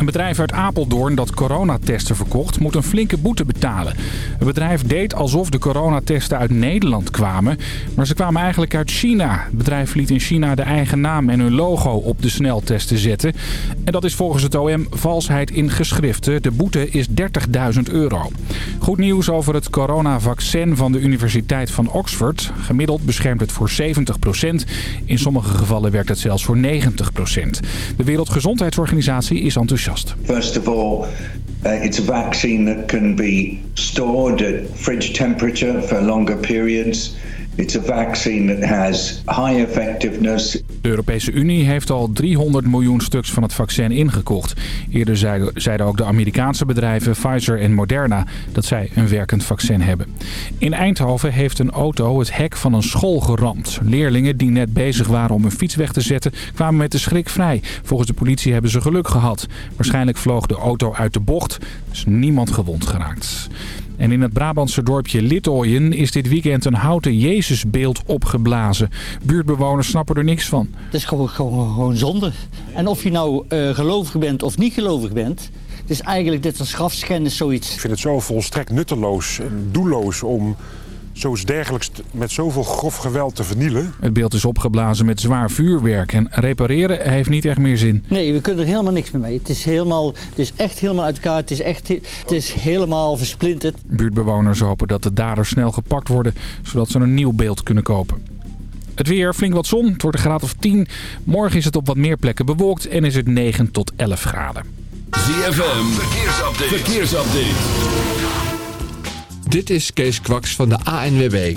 Een bedrijf uit Apeldoorn dat coronatesten verkocht moet een flinke boete betalen. Het bedrijf deed alsof de coronatesten uit Nederland kwamen, maar ze kwamen eigenlijk uit China. Het bedrijf liet in China de eigen naam en hun logo op de sneltesten zetten. En dat is volgens het OM valsheid in geschriften. De boete is 30.000 euro. Goed nieuws over het coronavaccin van de Universiteit van Oxford. Gemiddeld beschermt het voor 70%. In sommige gevallen werkt het zelfs voor 90%. De Wereldgezondheidsorganisatie is enthousiast. First of all, uh, it's a vaccine that can be stored at fridge temperature for longer periods. It's a vaccine that has high effectiveness. De Europese Unie heeft al 300 miljoen stuks van het vaccin ingekocht. Eerder zeiden ook de Amerikaanse bedrijven Pfizer en Moderna dat zij een werkend vaccin hebben. In Eindhoven heeft een auto het hek van een school geramd. Leerlingen die net bezig waren om hun fiets weg te zetten kwamen met de schrik vrij. Volgens de politie hebben ze geluk gehad. Waarschijnlijk vloog de auto uit de bocht, dus niemand gewond geraakt. En in het Brabantse dorpje Litooien is dit weekend een houten Jezusbeeld opgeblazen. Buurtbewoners snappen er niks van. Het is gewoon, gewoon, gewoon zonde. En of je nou uh, gelovig bent of niet gelovig bent... Het is eigenlijk dit als grafschennis zoiets. Ik vind het zo volstrekt nutteloos en doelloos om zoiets dergelijks met zoveel grof geweld te vernielen. Het beeld is opgeblazen met zwaar vuurwerk en repareren heeft niet echt meer zin. Nee, we kunnen er helemaal niks meer mee. Het is, helemaal, het is echt helemaal uit elkaar. Het is, echt, het is helemaal versplinterd. Buurtbewoners hopen dat de daders snel gepakt worden, zodat ze een nieuw beeld kunnen kopen. Het weer, flink wat zon, het wordt een graad of 10. Morgen is het op wat meer plekken bewolkt en is het 9 tot 11 graden. ZFM, verkeersupdate. verkeersupdate. Dit is Kees Kwaks van de ANWB.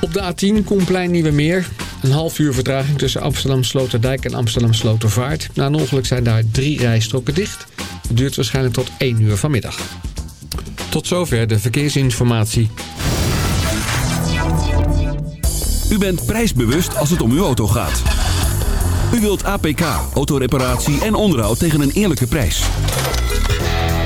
Op de A10 Koenplein Nieuwe Meer. Een half uur vertraging tussen Amsterdam Sloterdijk en Amsterdam Slotervaart. Na een ongeluk zijn daar drie rijstroken dicht. Het duurt waarschijnlijk tot 1 uur vanmiddag. Tot zover de verkeersinformatie. U bent prijsbewust als het om uw auto gaat. U wilt APK, autoreparatie en onderhoud tegen een eerlijke prijs.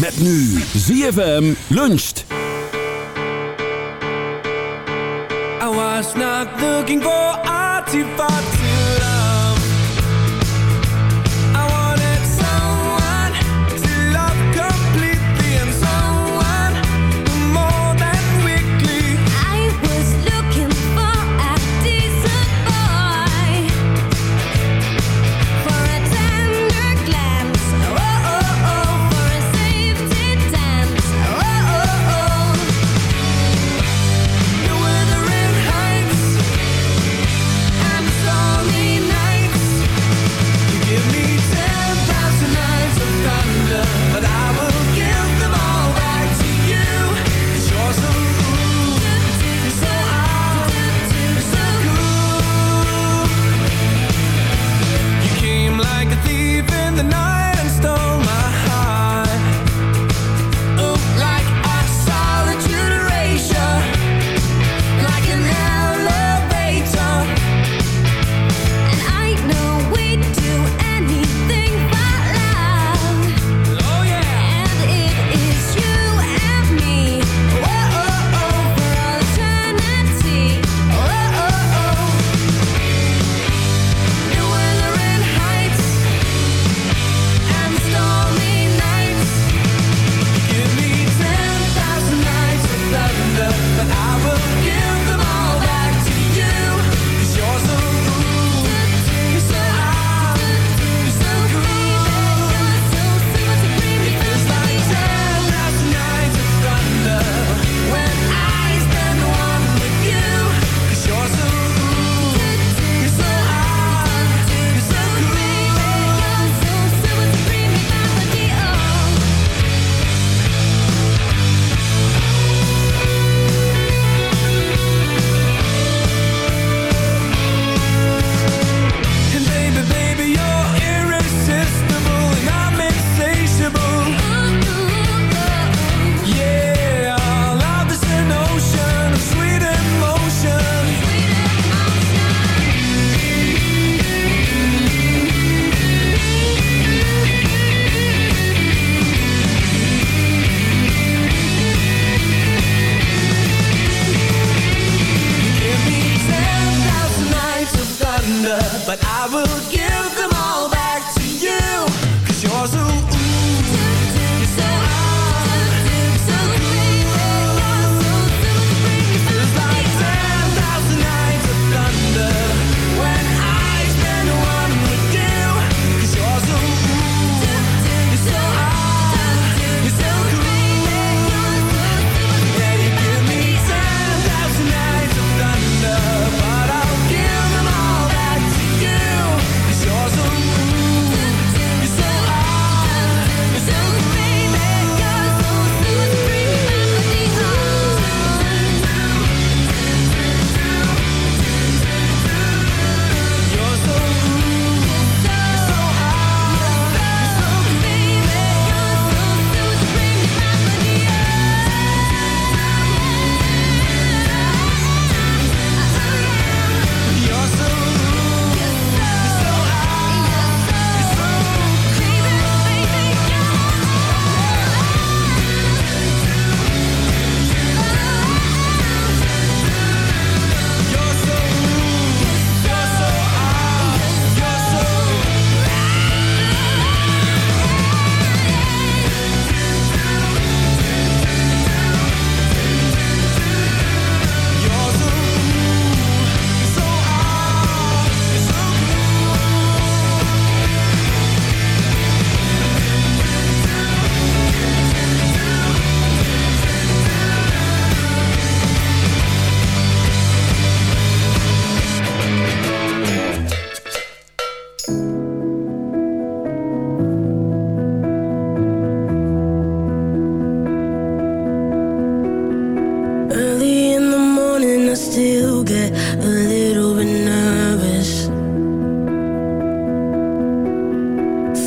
Met nu ZFM luncht. I was not looking for artifacts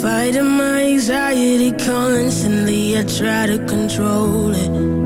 Fighting my anxiety constantly, I try to control it.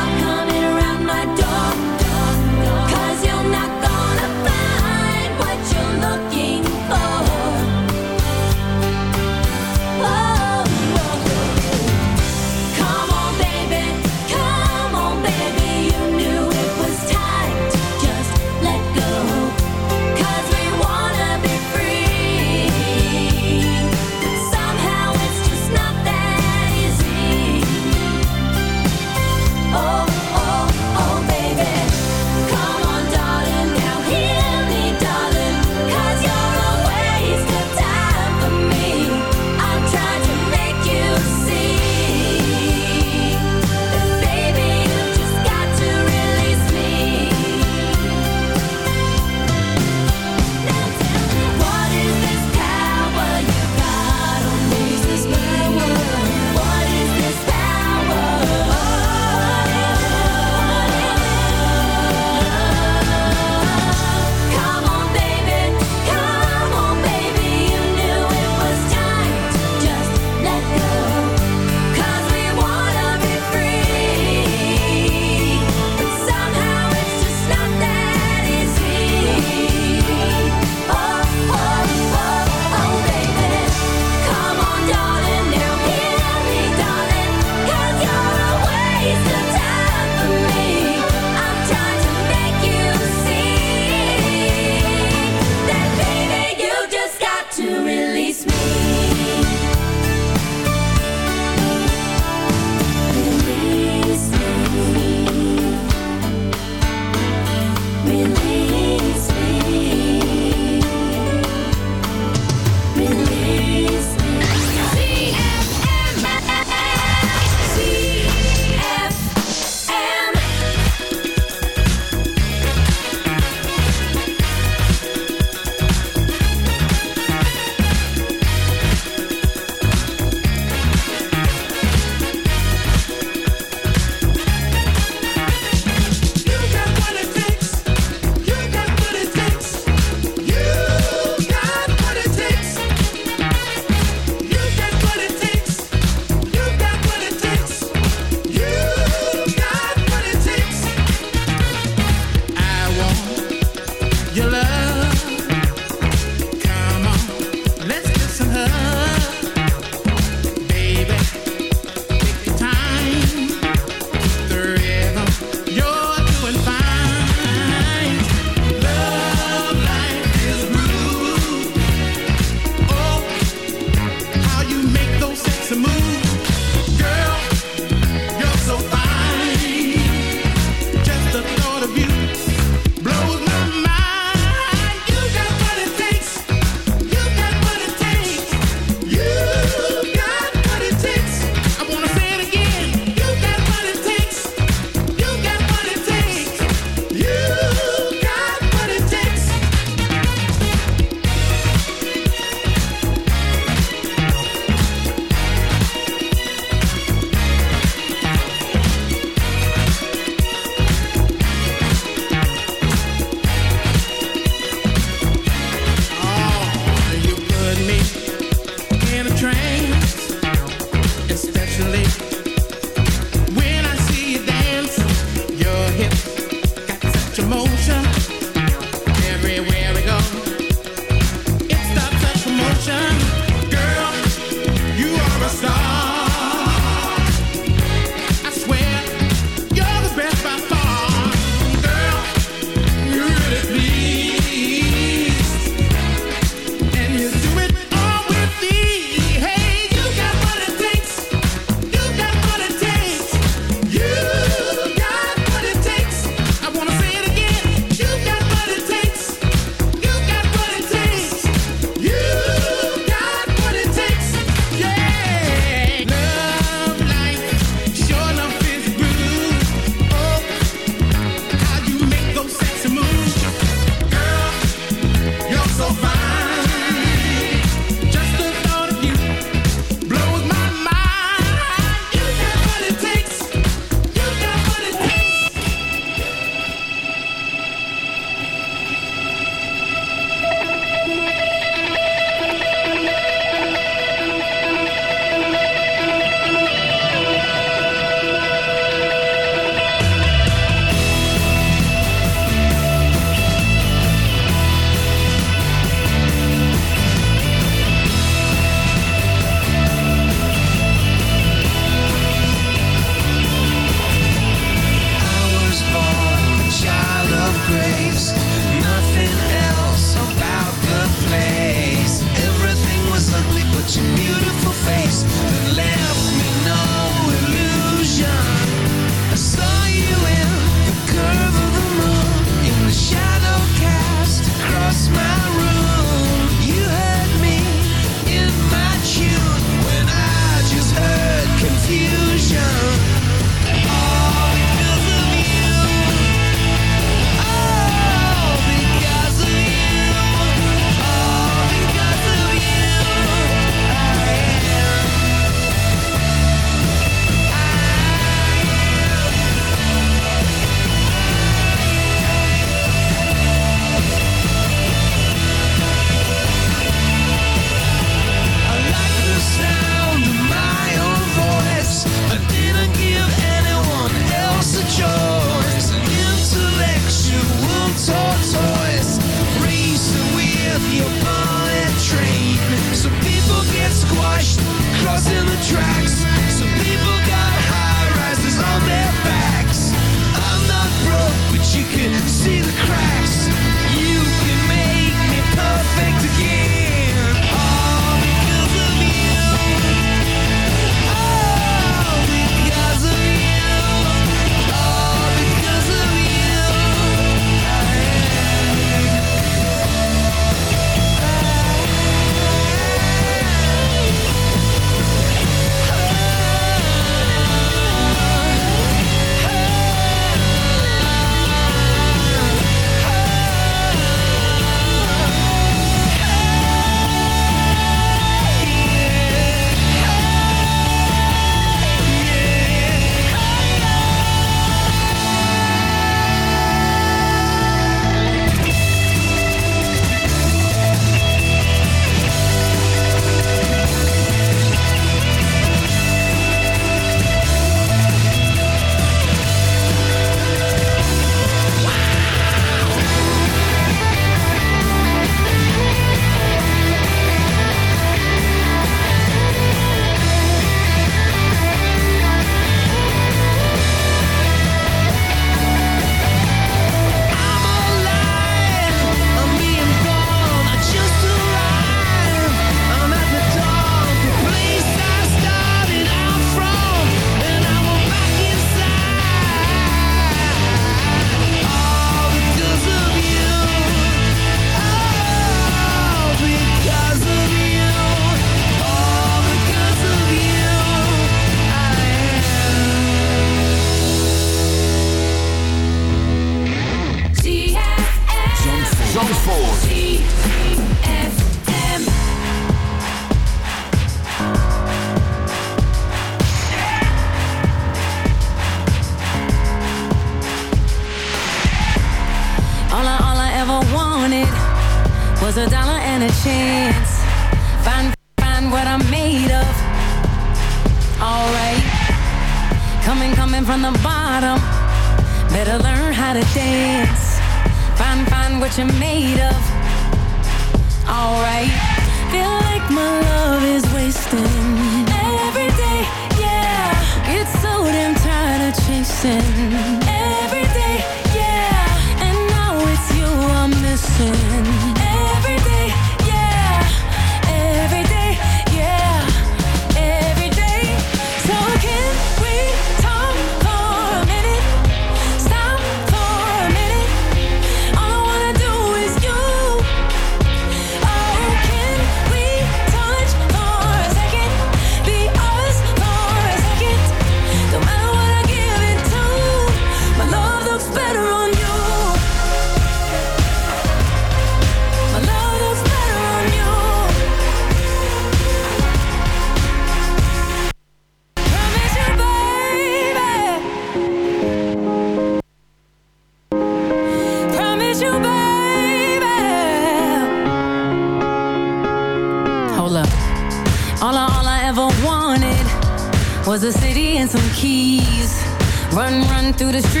Through the street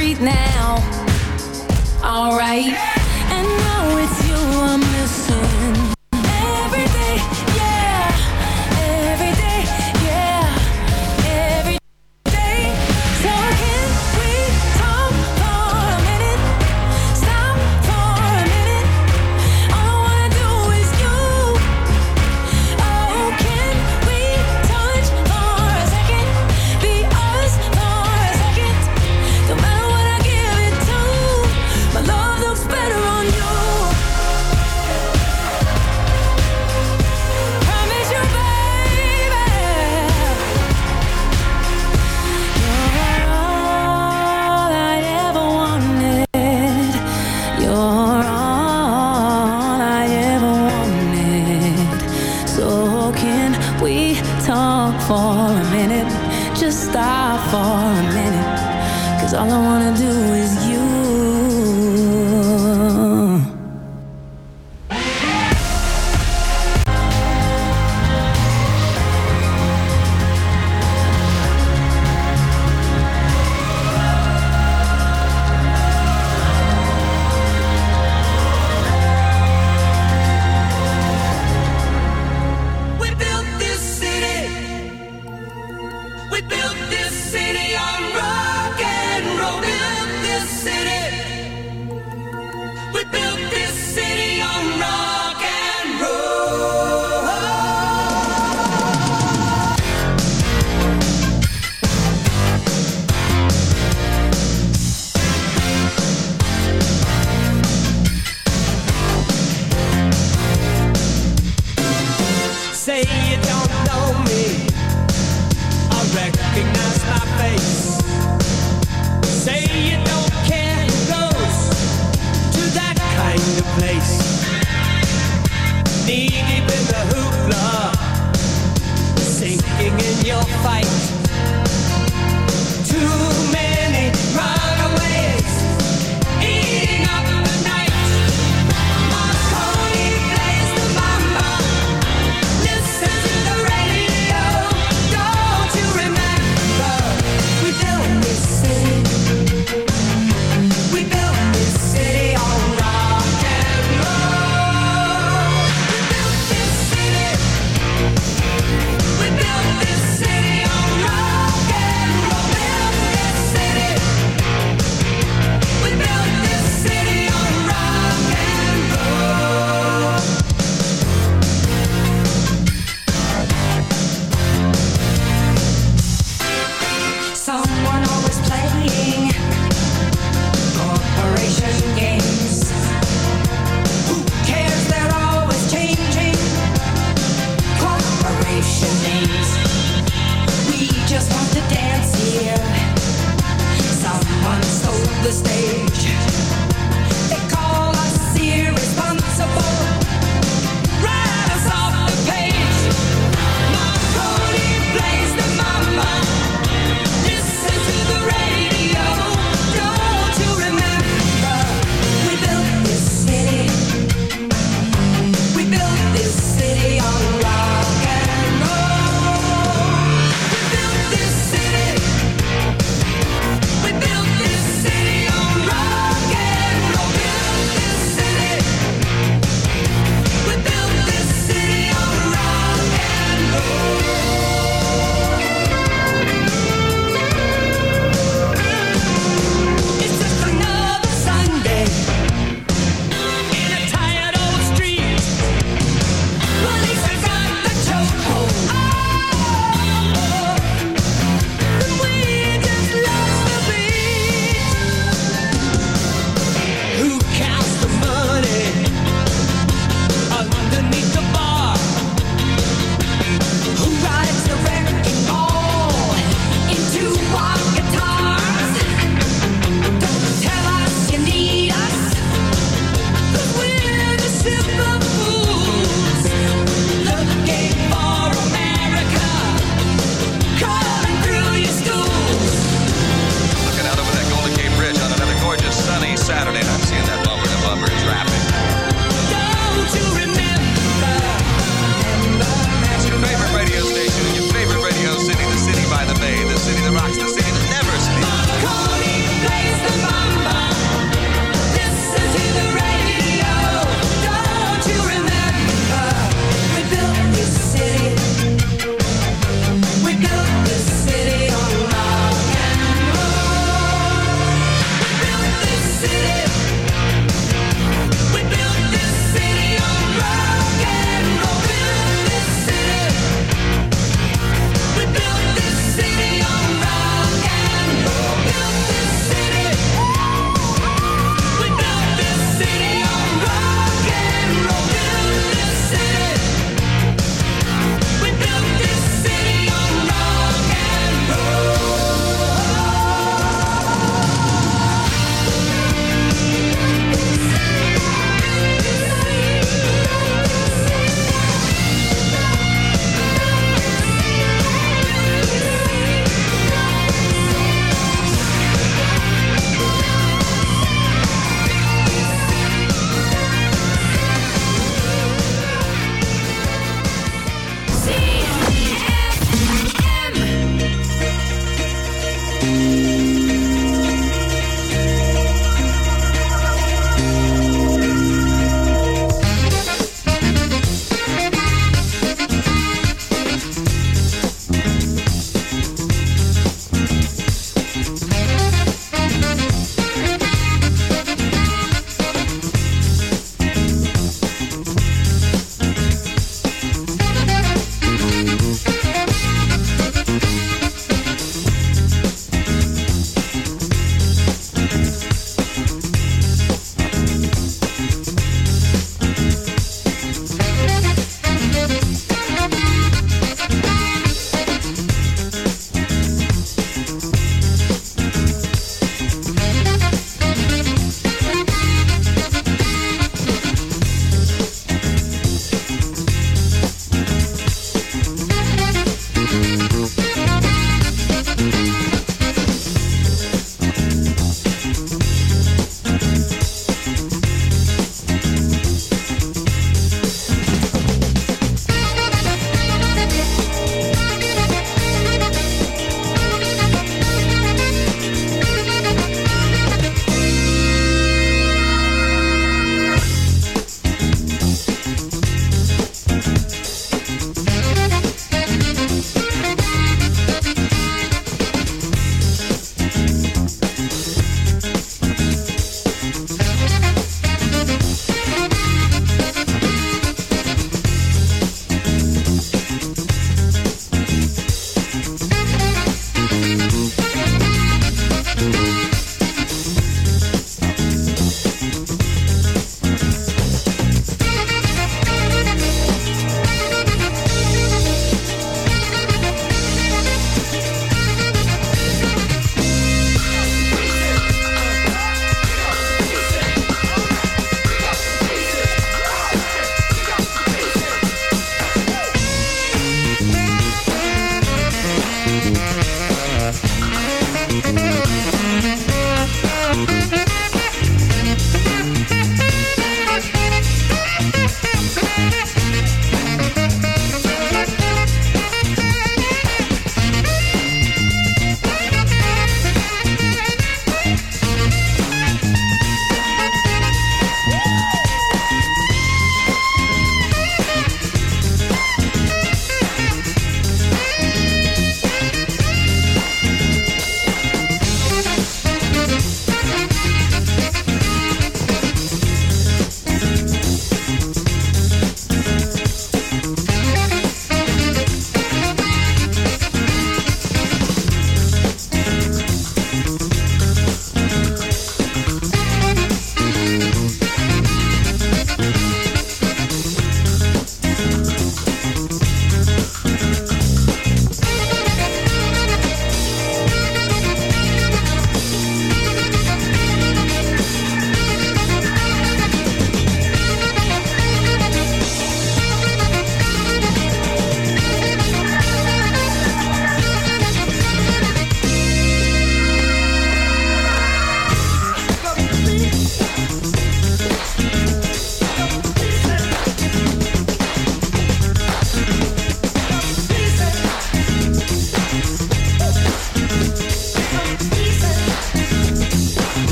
ocean maze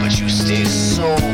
but you stay so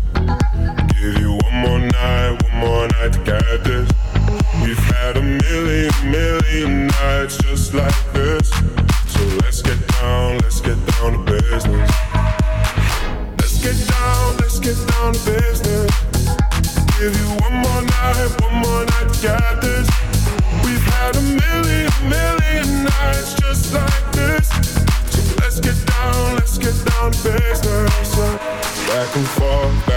back and forth.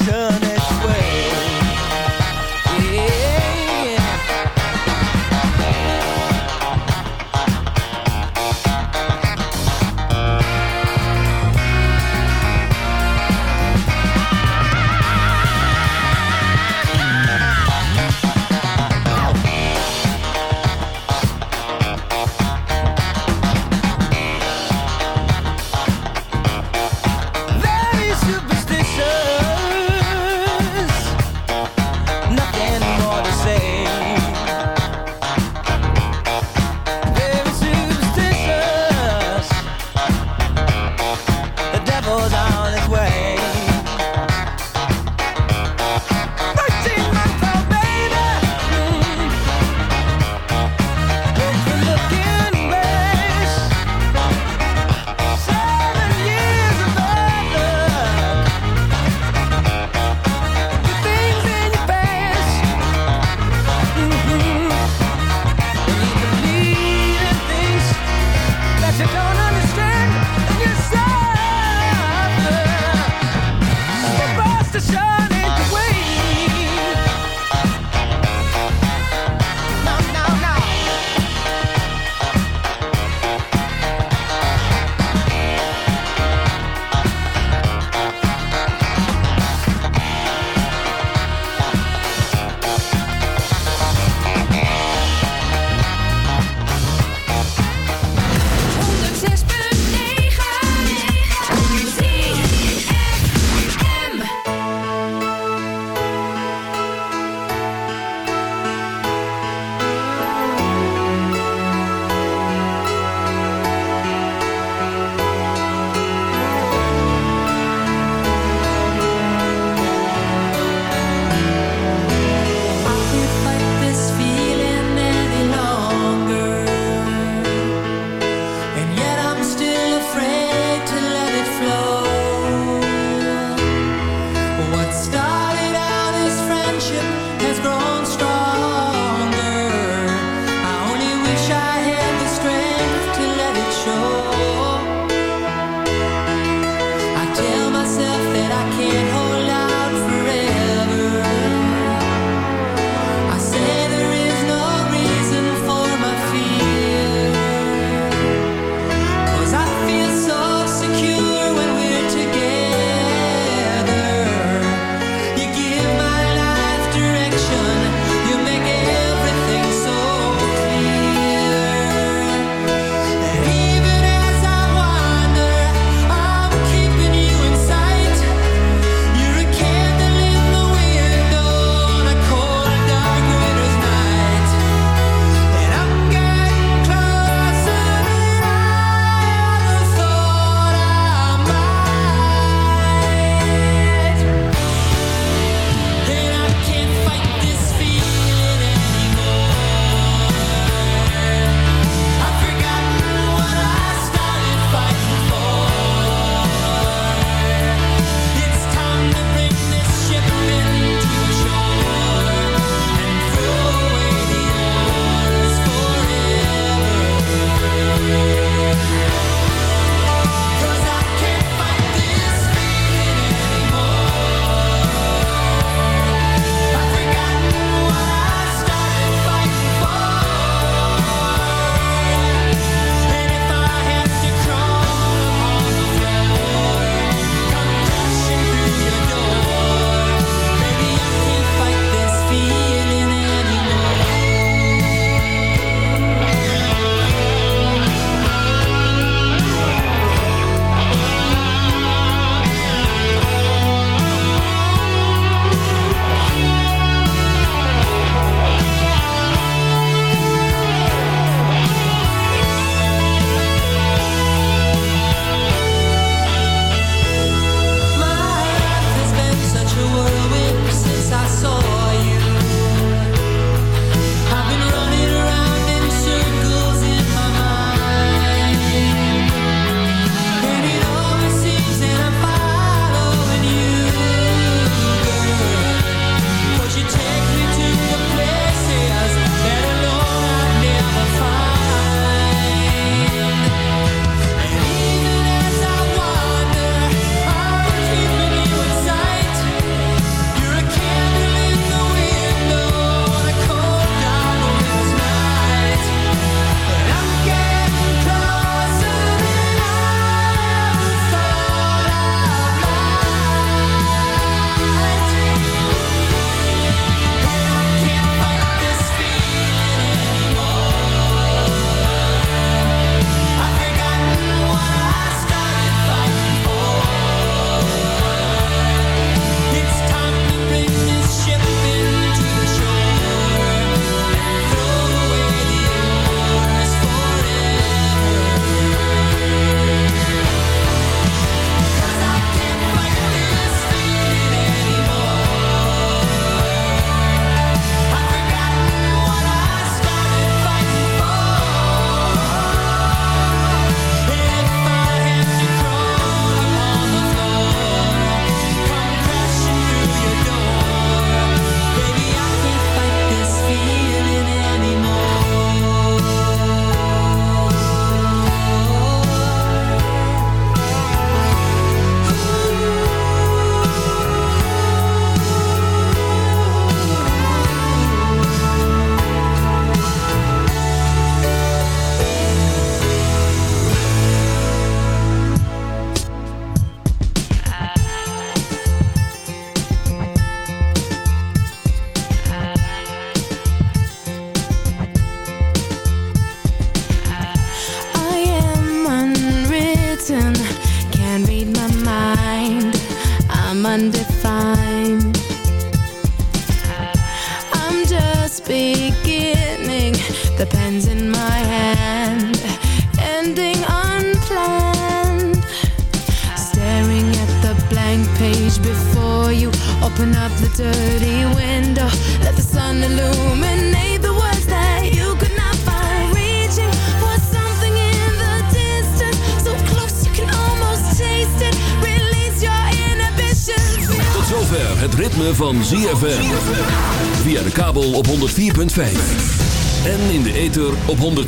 passion